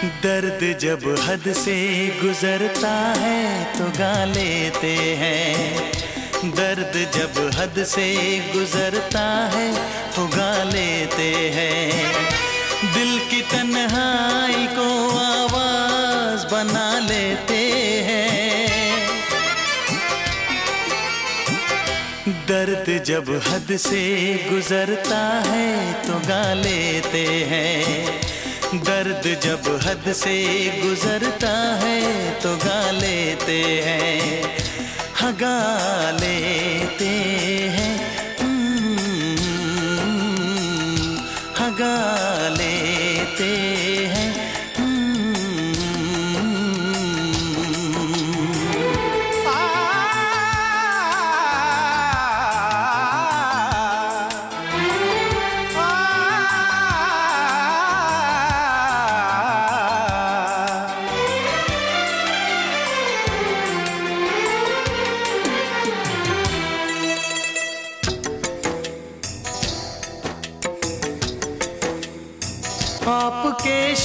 दर्द जब हद से गुजरता है तो गा लेते हैं। दर्द जब हद से गुजरता है तो गा लेते हैं। दिल की तन्हाई को आवाज़ बना लेते हैं। दर्द जब हद से गुजरता है तो गा लेते हैं। दर्द जब हद से गुजरता है तो गा लेते हैं हगा लेते हैं। हम्म, हगा लेते हैं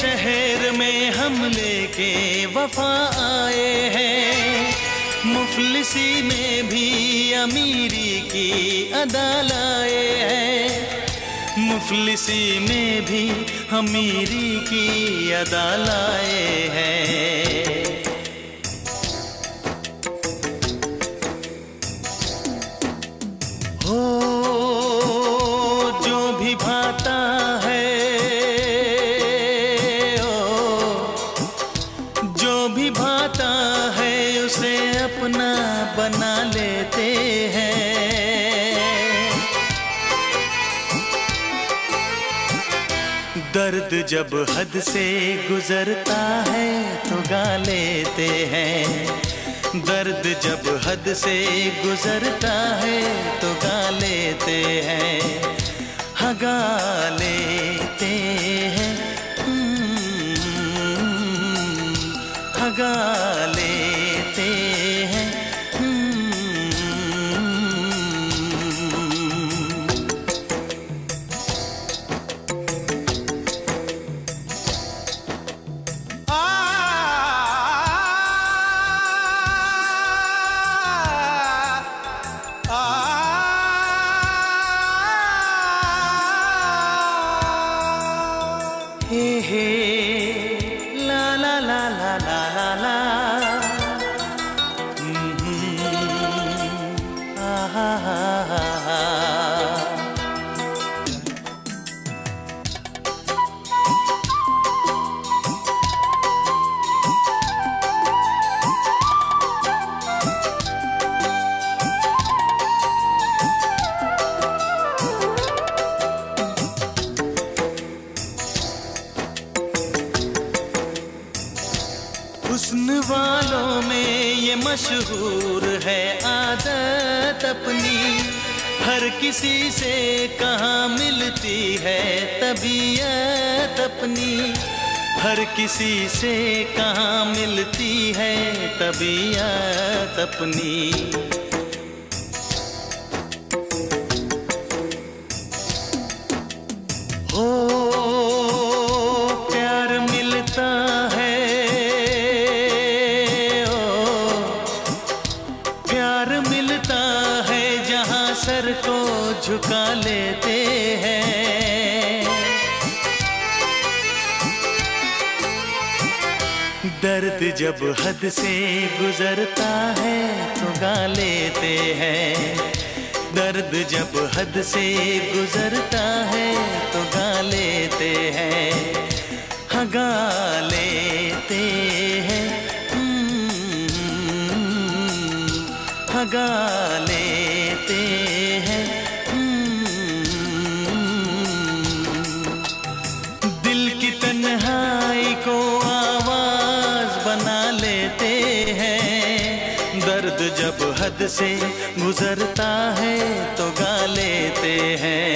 शहर में हम लेके वफा आए हैं। मुफलिसी में भी अमीरी की अदा लाए हैं। मुफलिसी में भी अमीरी की अदा लाए हैं। हो दर्द जब हद से गुजरता है तो गा लेते हैं। दर्द जब हद से गुजरता है तो गा लेते हैं। हगा लेते हैं। हम्म, हगा हुस्न वालों में ये मशहूर है आदत अपनी। हर किसी से कहाँ मिलती है तबीयत अपनी। हर किसी से कहाँ मिलती है तबीयत अपनी। झुका लेते हैं। दर्द जब हद से गुजरता है तो गा लेते हैं। दर्द जब हद से गुजरता है तो गा लेते हैं। हगा लेते हैं। हम्म, हगा लेते दर्द जब हद से गुजरता है तो गा लेते हैं।